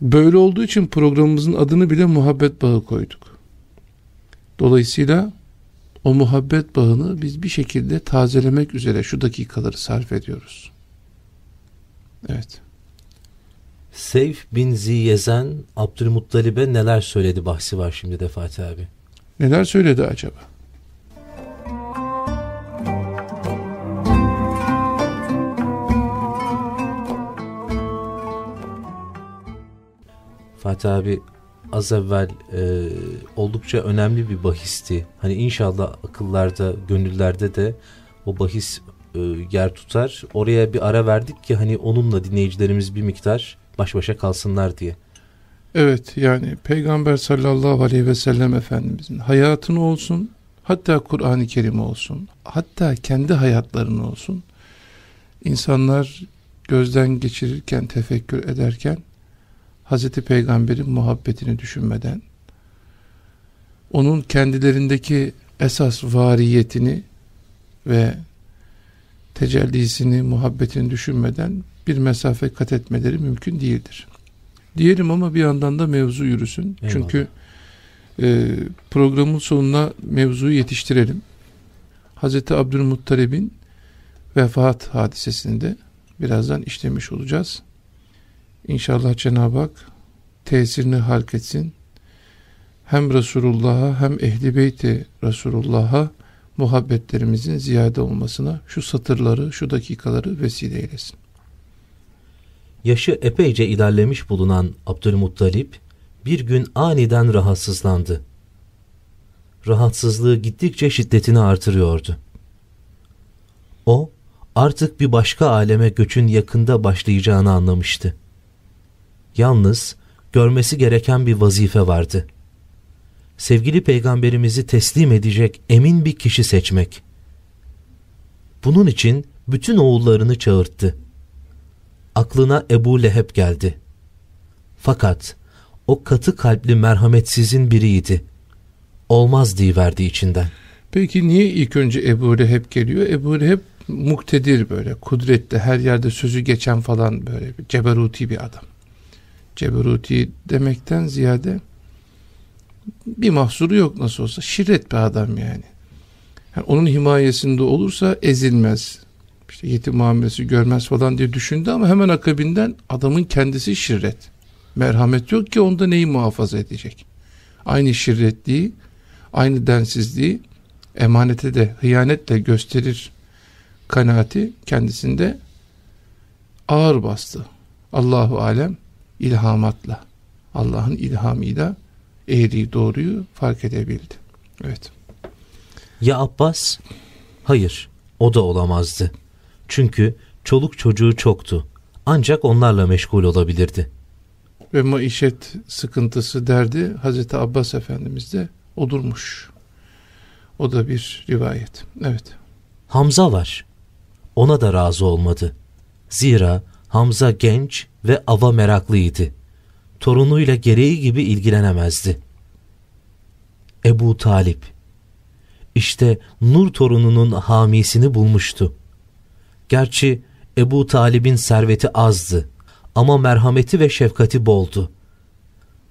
Böyle olduğu için programımızın adını bile muhabbet bağı koyduk. Dolayısıyla o muhabbet bağını biz bir şekilde tazelemek üzere şu dakikaları sarf ediyoruz. Evet. Seyf bin Ziyezen Abdülmuttalib'e neler söyledi bahsi var şimdi de Fatih abi. Neler söyledi acaba? Fatih abi az evvel e, oldukça önemli bir bahisti. Hani inşallah akıllarda, gönüllerde de o bahis e, yer tutar. Oraya bir ara verdik ki hani onunla dinleyicilerimiz bir miktar baş başa kalsınlar diye. Evet yani Peygamber sallallahu aleyhi ve sellem Efendimizin hayatını olsun hatta Kur'an-ı Kerim olsun hatta kendi hayatlarını olsun insanlar gözden geçirirken tefekkür ederken Hazreti Peygamber'in muhabbetini düşünmeden onun kendilerindeki esas variyetini ve tecellisini, muhabbetini düşünmeden bir mesafe kat etmeleri mümkün değildir. Diyelim ama bir yandan da mevzu yürüsün. Eyvallah. Çünkü e, programın sonuna mevzuyu yetiştirelim. Hazreti Abdülmuttalib'in vefat hadisesinde birazdan işlemiş olacağız. İnşallah Cenab-ı Hak tesirini halk etsin. Hem Resulullah'a hem Ehli Beyti Resulullah'a muhabbetlerimizin ziyade olmasına şu satırları, şu dakikaları vesile eylesin. Yaşı epeyce ilerlemiş bulunan Abdülmuttalip bir gün aniden rahatsızlandı. Rahatsızlığı gittikçe şiddetini artırıyordu. O artık bir başka aleme göçün yakında başlayacağını anlamıştı. Yalnız görmesi gereken bir vazife vardı. Sevgili peygamberimizi teslim edecek emin bir kişi seçmek. Bunun için bütün oğullarını çağırttı aklına Ebu Leheb geldi. Fakat o katı kalpli merhametsizin biriydi. Olmaz verdi içinden. Peki niye ilk önce Ebu Leheb geliyor? Ebu Leheb muktedir böyle, kudretli, her yerde sözü geçen falan böyle ceberuti bir adam. Ceberuti demekten ziyade bir mahsuru yok nasıl olsa. Şirret bir adam yani. yani onun himayesinde olursa ezilmez. İşte yetim muamelesi görmez falan diye düşündü ama hemen akabinden adamın kendisi şirret. Merhamet yok ki onda neyi muhafaza edecek? Aynı şirretliği, aynı densizliği emanete de hıyanetle gösterir kanaati kendisinde ağır bastı. Allahu alem ilhamatla Allah'ın ilhamıyla eğriyi doğruyu fark edebildi. Evet. Ya Abbas? Hayır, o da olamazdı. Çünkü çoluk çocuğu çoktu. Ancak onlarla meşgul olabilirdi. Ve maişet sıkıntısı derdi Hazreti Abbas Efendimiz de olurmuş. O da bir rivayet. Evet. Hamza var. Ona da razı olmadı. Zira Hamza genç ve ava meraklıydı. Torunuyla gereği gibi ilgilenemezdi. Ebu Talip İşte Nur torununun hamisini bulmuştu. Gerçi Ebu Talib'in serveti azdı ama merhameti ve şefkati boldu.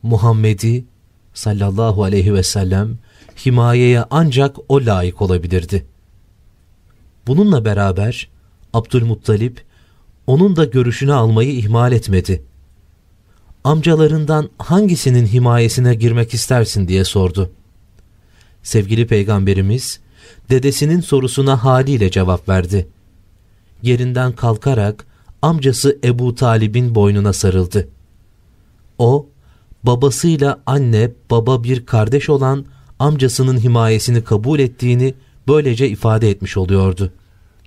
Muhammed'i sallallahu aleyhi ve sellem himayeye ancak o layık olabilirdi. Bununla beraber Abdülmuttalip onun da görüşünü almayı ihmal etmedi. Amcalarından hangisinin himayesine girmek istersin diye sordu. Sevgili peygamberimiz dedesinin sorusuna haliyle cevap verdi. Yerinden kalkarak amcası Ebu Talib'in boynuna sarıldı. O, babasıyla anne baba bir kardeş olan amcasının himayesini kabul ettiğini böylece ifade etmiş oluyordu.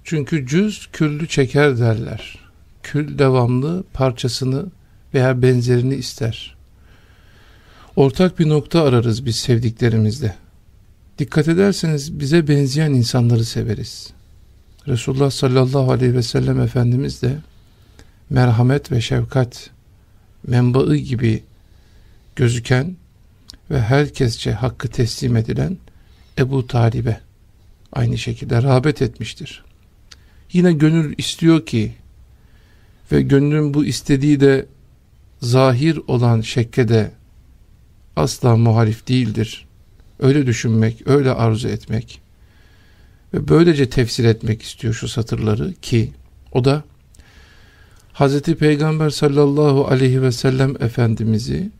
Çünkü cüz küllü çeker derler. Kül devamlı parçasını veya benzerini ister. Ortak bir nokta ararız biz sevdiklerimizde. Dikkat ederseniz bize benzeyen insanları severiz. Resulullah sallallahu aleyhi ve sellem Efendimiz de merhamet ve şefkat menbaı gibi gözüken ve herkesçe hakkı teslim edilen Ebu Talib'e aynı şekilde rağbet etmiştir. Yine gönül istiyor ki ve gönlün bu istediği de zahir olan şekke de asla muhalif değildir. Öyle düşünmek, öyle arzu etmek ve böylece tefsir etmek istiyor şu satırları ki o da Hz. Peygamber sallallahu aleyhi ve sellem Efendimiz'i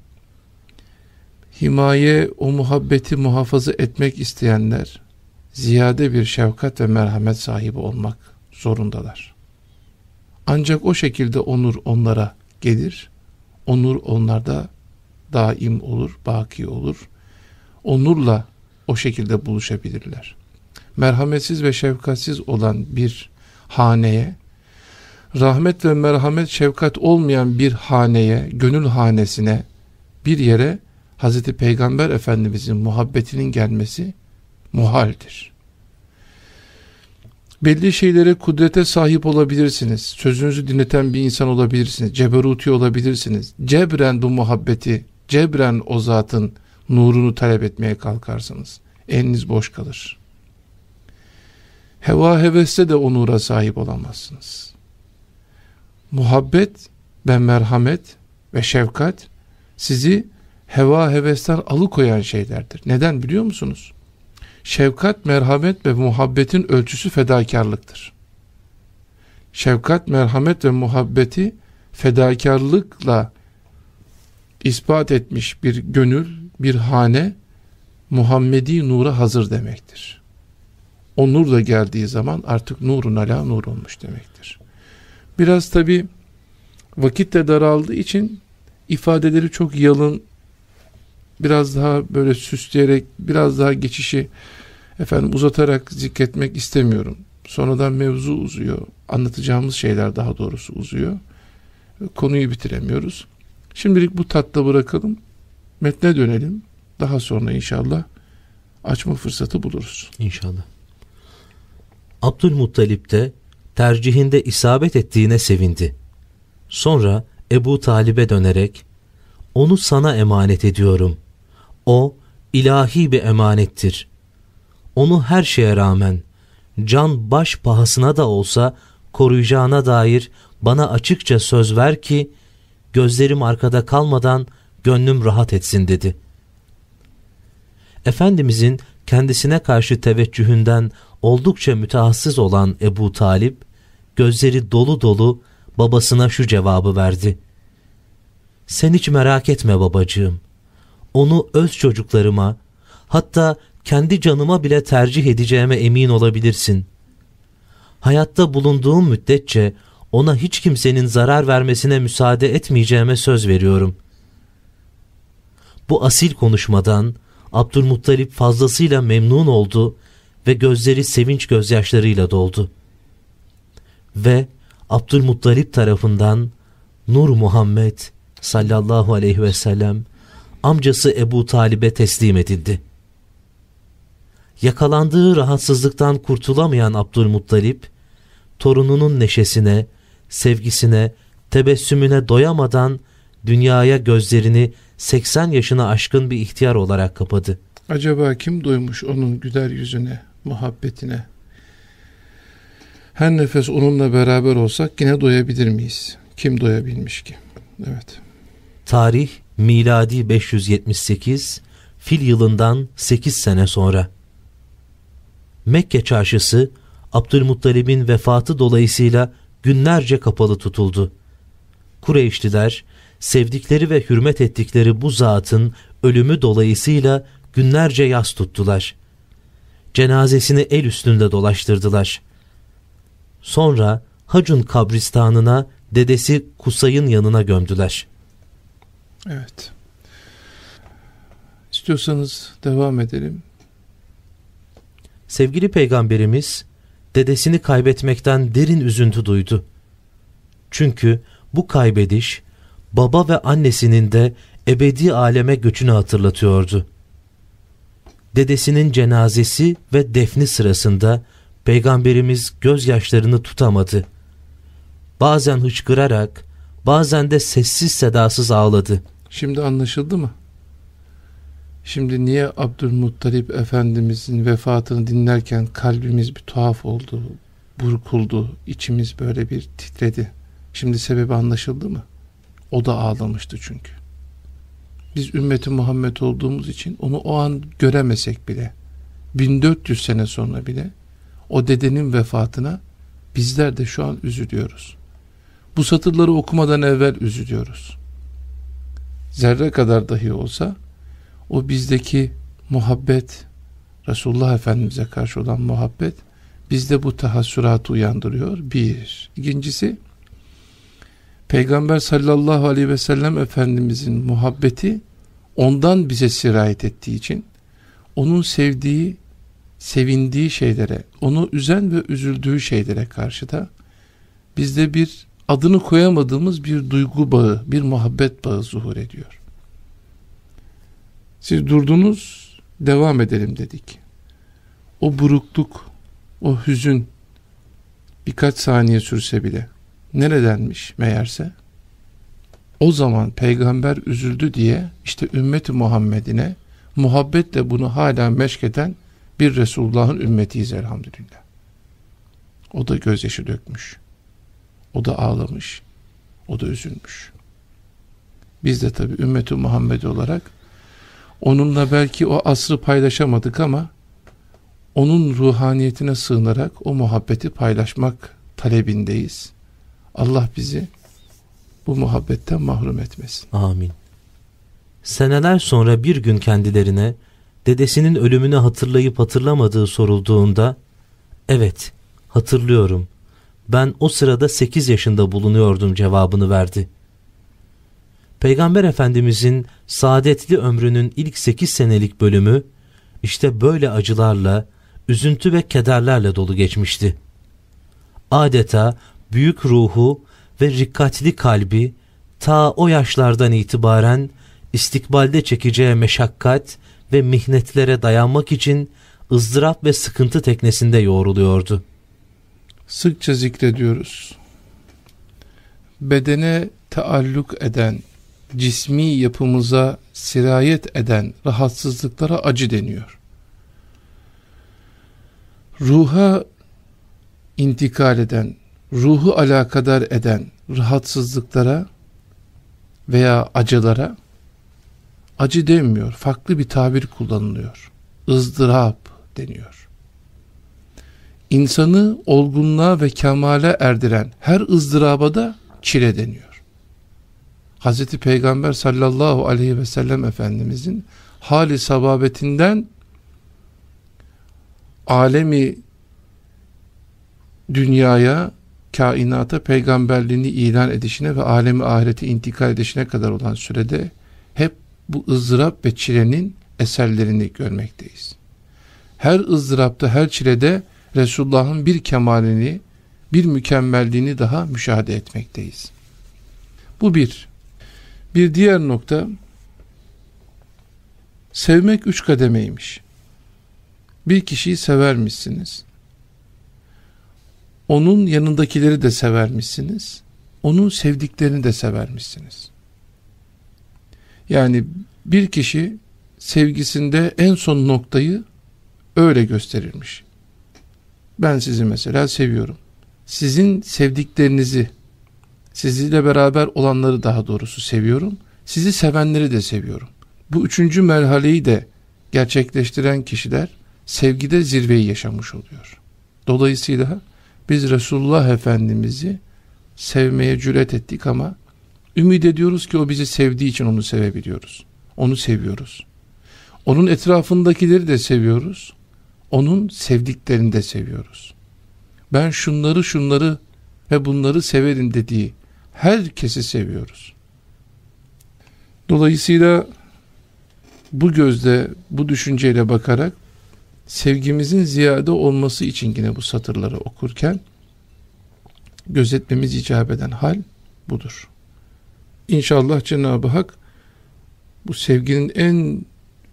himaye o muhabbeti muhafaza etmek isteyenler ziyade bir şefkat ve merhamet sahibi olmak zorundalar. Ancak o şekilde onur onlara gelir, onur onlarda daim olur, baki olur. Onurla o şekilde buluşabilirler. Merhametsiz ve şefkatsiz olan bir haneye, rahmet ve merhamet şefkat olmayan bir haneye, gönül hanesine, bir yere Hz. Peygamber Efendimizin muhabbetinin gelmesi muhaldir. Belli şeylere kudrete sahip olabilirsiniz. Sözünüzü dinleten bir insan olabilirsiniz. Ceberuti olabilirsiniz. Cebren bu muhabbeti, cebren o zatın nurunu talep etmeye kalkarsanız eliniz boş kalır. Heva heveste de o nura sahip olamazsınız. Muhabbet ve merhamet ve şefkat sizi heva hevesten alıkoyan şeylerdir. Neden biliyor musunuz? Şefkat, merhamet ve muhabbetin ölçüsü fedakarlıktır. Şefkat, merhamet ve muhabbeti fedakarlıkla ispat etmiş bir gönül, bir hane Muhammedi nura hazır demektir. O nur da geldiği zaman artık nurun ala nur olmuş demektir. Biraz tabi vakit de daraldığı için ifadeleri çok yalın biraz daha böyle süsleyerek biraz daha geçişi efendim uzatarak zikretmek istemiyorum. Sonradan mevzu uzuyor. Anlatacağımız şeyler daha doğrusu uzuyor. Konuyu bitiremiyoruz. Şimdilik bu tatlı bırakalım. Metne dönelim. Daha sonra inşallah açma fırsatı buluruz. İnşallah. Abdülmuttalip de tercihinde isabet ettiğine sevindi. Sonra Ebu Talib'e dönerek onu sana emanet ediyorum. O ilahi bir emanettir. Onu her şeye rağmen can baş pahasına da olsa koruyacağına dair bana açıkça söz ver ki gözlerim arkada kalmadan gönlüm rahat etsin dedi. Efendimizin kendisine karşı teveccühünden oldukça mütehassız olan Ebu Talip, gözleri dolu dolu babasına şu cevabı verdi. Sen hiç merak etme babacığım. Onu öz çocuklarıma, hatta kendi canıma bile tercih edeceğime emin olabilirsin. Hayatta bulunduğum müddetçe ona hiç kimsenin zarar vermesine müsaade etmeyeceğime söz veriyorum. Bu asil konuşmadan Abdülmuttalip fazlasıyla memnun oldu ve gözleri sevinç gözyaşlarıyla doldu. Ve Abdülmuttalip tarafından Nur Muhammed sallallahu aleyhi ve sellem amcası Ebu Talib'e teslim edildi. Yakalandığı rahatsızlıktan kurtulamayan Abdülmuttalip, torununun neşesine, sevgisine, tebessümüne doyamadan dünyaya gözlerini 80 yaşına aşkın bir ihtiyar olarak kapadı. Acaba kim doymuş onun güler yüzüne, muhabbetine? Her nefes onunla beraber olsak yine doyabilir miyiz? Kim doyabilmiş ki? Evet. Tarih miladi 578, fil yılından 8 sene sonra. Mekke çarşısı Abdülmuttalib'in vefatı dolayısıyla günlerce kapalı tutuldu. Kureyşliler sevdikleri ve hürmet ettikleri bu zatın ölümü dolayısıyla günlerce yas tuttular. Cenazesini el üstünde dolaştırdılar. Sonra Hacun kabristanına dedesi Kusay'ın yanına gömdüler. Evet. İstiyorsanız devam edelim. Sevgili peygamberimiz dedesini kaybetmekten derin üzüntü duydu. Çünkü bu kaybediş baba ve annesinin de ebedi aleme göçünü hatırlatıyordu. Dedesinin cenazesi ve defni sırasında Peygamberimiz gözyaşlarını tutamadı. Bazen hıçkırarak, bazen de sessiz sedasız ağladı. Şimdi anlaşıldı mı? Şimdi niye Abdülmuttalip Efendimizin vefatını dinlerken kalbimiz bir tuhaf oldu, burkuldu, içimiz böyle bir titredi. Şimdi sebebi anlaşıldı mı? O da ağlamıştı çünkü. Biz ümmeti Muhammed olduğumuz için onu o an göremesek bile 1400 sene sonra bile o dedenin vefatına bizler de şu an üzülüyoruz. Bu satırları okumadan evvel üzülüyoruz. Zerre kadar dahi olsa o bizdeki muhabbet Resulullah Efendimiz'e karşı olan muhabbet bizde bu tahassüratı uyandırıyor. Bir. İkincisi Peygamber sallallahu aleyhi ve sellem Efendimizin muhabbeti ondan bize sirayet ettiği için onun sevdiği, sevindiği şeylere, onu üzen ve üzüldüğü şeylere karşı da bizde bir adını koyamadığımız bir duygu bağı, bir muhabbet bağı zuhur ediyor. Siz durdunuz, devam edelim dedik. O burukluk, o hüzün birkaç saniye sürse bile neredenmiş meğerse? O zaman peygamber üzüldü diye işte ümmeti Muhammed'ine muhabbetle bunu hala meşkeden bir Resulullah'ın ümmetiyiz elhamdülillah. O da gözyaşı dökmüş. O da ağlamış. O da üzülmüş. Biz de tabi ümmeti Muhammed olarak onunla belki o asrı paylaşamadık ama onun ruhaniyetine sığınarak o muhabbeti paylaşmak talebindeyiz. Allah bizi bu muhabbetten mahrum etmesin. Amin. Seneler sonra bir gün kendilerine dedesinin ölümünü hatırlayıp hatırlamadığı sorulduğunda evet hatırlıyorum ben o sırada 8 yaşında bulunuyordum cevabını verdi. Peygamber Efendimizin saadetli ömrünün ilk 8 senelik bölümü işte böyle acılarla, üzüntü ve kederlerle dolu geçmişti. Adeta büyük ruhu ve rikkatli kalbi ta o yaşlardan itibaren istikbalde çekeceği meşakkat ve mihnetlere dayanmak için ızdırap ve sıkıntı teknesinde yoğruluyordu. Sıkça zikrediyoruz. Bedene taalluk eden, cismi yapımıza sirayet eden rahatsızlıklara acı deniyor. ruha intikal eden, ruhu alakadar eden rahatsızlıklara veya acılara acı denmiyor, farklı bir tabir kullanılıyor. ızdırap deniyor. İnsanı olgunluğa ve kemale erdiren her ızdıraba da çile deniyor. Hazreti Peygamber sallallahu aleyhi ve sellem Efendimizin hali sababetinden alemi dünyaya, kainata peygamberliğini ilan edişine ve alemi ahireti intikal edişine kadar olan sürede hep bu ızdırap ve çilenin eserlerini görmekteyiz. Her ızdırapta, her çilede Resulullah'ın bir kemalini, bir mükemmelliğini daha müşahede etmekteyiz. Bu bir. Bir diğer nokta, sevmek üç kademeymiş. Bir kişiyi severmişsiniz. Onun yanındakileri de severmişsiniz. Onun sevdiklerini de severmişsiniz. Yani bir kişi sevgisinde en son noktayı öyle gösterirmiş. Ben sizi mesela seviyorum. Sizin sevdiklerinizi, sizinle beraber olanları daha doğrusu seviyorum. Sizi sevenleri de seviyorum. Bu üçüncü merhaleyi de gerçekleştiren kişiler sevgide zirveyi yaşamış oluyor. Dolayısıyla biz Resulullah Efendimiz'i sevmeye cüret ettik ama ümit ediyoruz ki o bizi sevdiği için onu sevebiliyoruz. Onu seviyoruz. Onun etrafındakileri de seviyoruz. Onun sevdiklerini de seviyoruz. Ben şunları şunları ve bunları severim dediği herkesi seviyoruz. Dolayısıyla bu gözde, bu düşünceyle bakarak sevgimizin ziyade olması için yine bu satırları okurken gözetmemiz icap eden hal budur. İnşallah Cenab-ı Hak bu sevginin en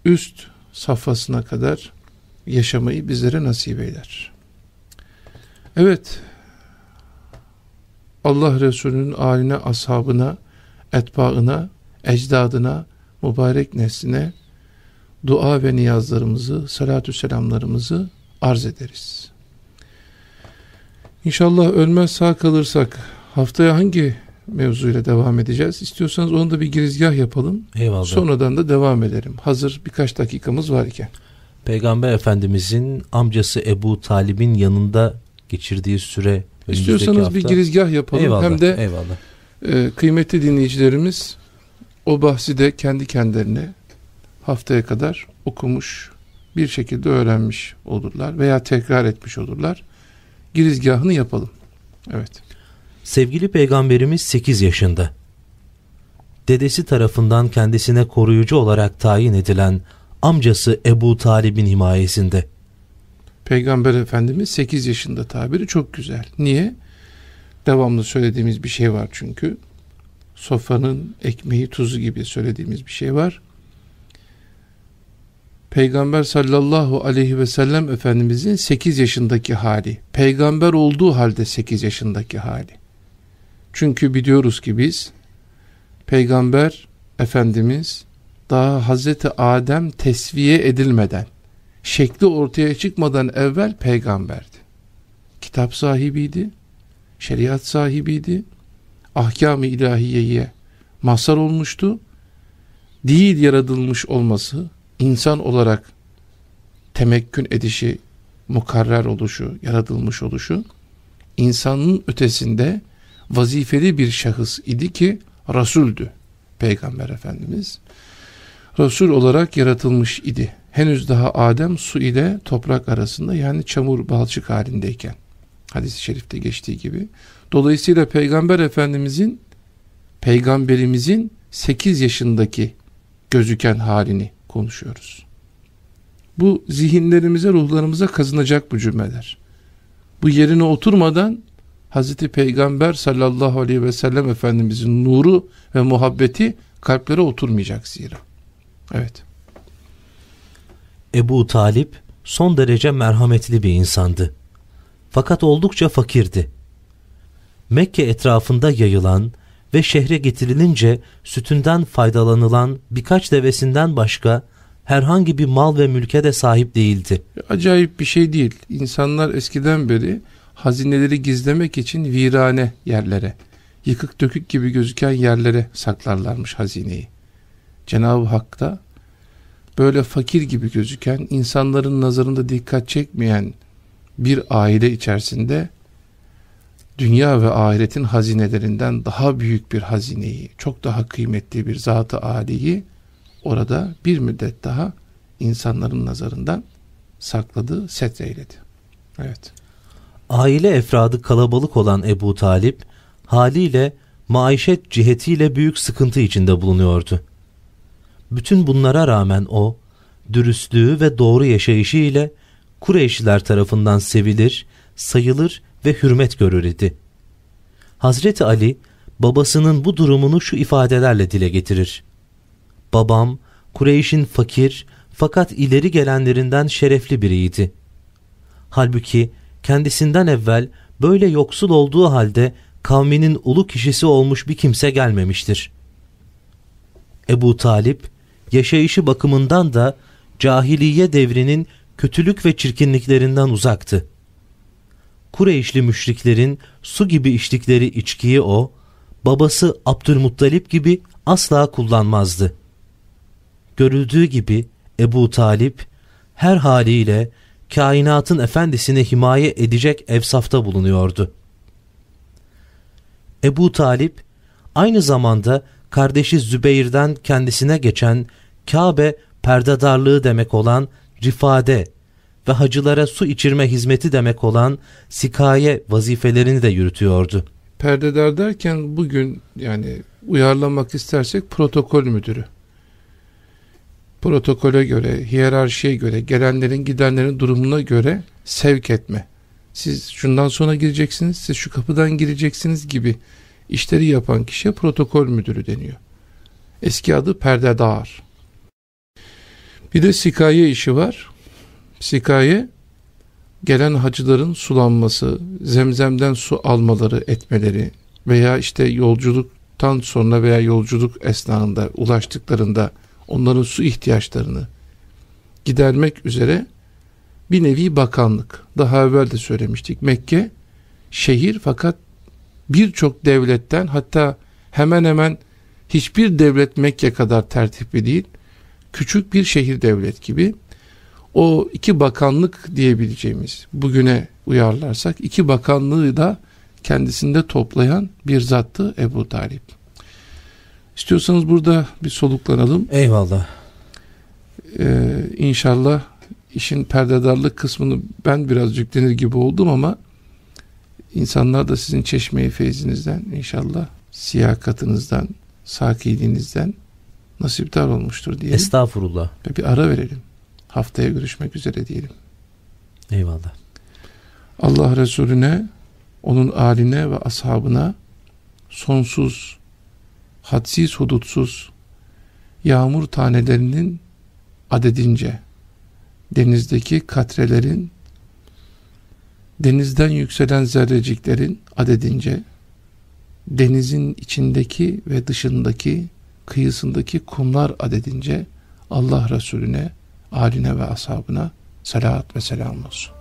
üst safhasına kadar yaşamayı bizlere nasip eyler. Evet, Allah Resulü'nün aline, ashabına, etbaına, ecdadına, mübarek nesline dua ve niyazlarımızı, salatü selamlarımızı arz ederiz. İnşallah ölmez sağ kalırsak haftaya hangi mevzuyla devam edeceğiz? İstiyorsanız onu da bir girizgah yapalım. Eyvallah. Sonradan da devam edelim. Hazır birkaç dakikamız var iken. Peygamber Efendimizin amcası Ebu Talib'in yanında geçirdiği süre İstiyorsanız hafta... bir girizgah yapalım. Eyvallah, Hem de eyvallah. E, kıymetli dinleyicilerimiz o bahsi de kendi kendilerine haftaya kadar okumuş bir şekilde öğrenmiş olurlar veya tekrar etmiş olurlar. Girizgahını yapalım. Evet. Sevgili peygamberimiz 8 yaşında. Dedesi tarafından kendisine koruyucu olarak tayin edilen amcası Ebu Talib'in himayesinde. Peygamber Efendimiz 8 yaşında tabiri çok güzel. Niye? Devamlı söylediğimiz bir şey var çünkü. Sofranın ekmeği tuzu gibi söylediğimiz bir şey var. Peygamber sallallahu aleyhi ve sellem Efendimizin 8 yaşındaki hali. Peygamber olduğu halde 8 yaşındaki hali. Çünkü biliyoruz ki biz Peygamber Efendimiz daha Hazreti Adem tesviye edilmeden, şekli ortaya çıkmadan evvel peygamberdi. Kitap sahibiydi, şeriat sahibiydi, ahkam-ı ilahiyeye mazhar olmuştu. Değil yaratılmış olması, insan olarak temekkün edişi, mukarrer oluşu, yaratılmış oluşu, insanın ötesinde vazifeli bir şahıs idi ki Resul'dü Peygamber Efendimiz. Resul olarak yaratılmış idi. Henüz daha Adem su ile toprak arasında yani çamur balçık halindeyken. Hadis-i şerifte geçtiği gibi. Dolayısıyla Peygamber Efendimizin Peygamberimizin 8 yaşındaki gözüken halini konuşuyoruz. Bu zihinlerimize, ruhlarımıza kazınacak bu cümleler. Bu yerine oturmadan Hazreti Peygamber sallallahu aleyhi ve sellem Efendimizin nuru ve muhabbeti kalplere oturmayacak zira. Evet. Ebu Talip son derece merhametli bir insandı. Fakat oldukça fakirdi. Mekke etrafında yayılan ve şehre getirilince sütünden faydalanılan birkaç devesinden başka herhangi bir mal ve mülke de sahip değildi. Acayip bir şey değil. İnsanlar eskiden beri hazineleri gizlemek için virane yerlere, yıkık dökük gibi gözüken yerlere saklarlarmış hazineyi. Cenab-ı Hak da böyle fakir gibi gözüken, insanların nazarında dikkat çekmeyen bir aile içerisinde dünya ve ahiretin hazinelerinden daha büyük bir hazineyi, çok daha kıymetli bir zatı âliyi orada bir müddet daha insanların nazarından sakladı, setreyledi. Evet. Aile efradı kalabalık olan Ebu Talip haliyle maişet cihetiyle büyük sıkıntı içinde bulunuyordu. Bütün bunlara rağmen o, dürüstlüğü ve doğru yaşayışı ile Kureyşliler tarafından sevilir, sayılır ve hürmet görür idi. Hazreti Ali, babasının bu durumunu şu ifadelerle dile getirir. Babam, Kureyş'in fakir fakat ileri gelenlerinden şerefli biriydi. Halbuki kendisinden evvel böyle yoksul olduğu halde kavminin ulu kişisi olmuş bir kimse gelmemiştir. Ebu Talip, yaşayışı bakımından da cahiliye devrinin kötülük ve çirkinliklerinden uzaktı. Kureyşli müşriklerin su gibi içtikleri içkiyi o, babası Abdülmuttalip gibi asla kullanmazdı. Görüldüğü gibi Ebu Talip her haliyle kainatın efendisini himaye edecek evsafta bulunuyordu. Ebu Talip aynı zamanda kardeşi Zübeyir'den kendisine geçen Kabe perdedarlığı demek olan rifade ve hacılara su içirme hizmeti demek olan sikaye vazifelerini de yürütüyordu. Perdedar derken bugün yani uyarlamak istersek protokol müdürü. Protokole göre, hiyerarşiye göre, gelenlerin gidenlerin durumuna göre sevk etme. Siz şundan sonra gireceksiniz, siz şu kapıdan gireceksiniz gibi işleri yapan kişiye protokol müdürü deniyor. Eski adı perdedar. Bir de sikaye işi var. Sikaye gelen hacıların sulanması, zemzemden su almaları, etmeleri veya işte yolculuktan sonra veya yolculuk esnasında ulaştıklarında onların su ihtiyaçlarını gidermek üzere bir nevi bakanlık. Daha evvel de söylemiştik. Mekke şehir fakat birçok devletten hatta hemen hemen hiçbir devlet Mekke kadar tertipli değil. Küçük bir şehir devlet gibi o iki bakanlık diyebileceğimiz bugüne uyarlarsak iki bakanlığı da kendisinde toplayan bir zattı Ebu Talip. İstiyorsanız burada bir soluklanalım. Eyvallah. Ee, inşallah işin perdedarlık kısmını ben biraz yüklenir gibi oldum ama insanlar da sizin çeşmeyi feyzinizden inşallah siyakatınızdan, sakiliğinizden nasipdar olmuştur diye. Estağfurullah. Ve bir ara verelim. Haftaya görüşmek üzere diyelim. Eyvallah. Allah Resulüne, onun aline ve ashabına sonsuz, hadsiz hudutsuz yağmur tanelerinin adedince denizdeki katrelerin denizden yükselen zerreciklerin adedince denizin içindeki ve dışındaki kıyısındaki kumlar adedince Allah Resulüne, aline ve ashabına salat ve selam olsun.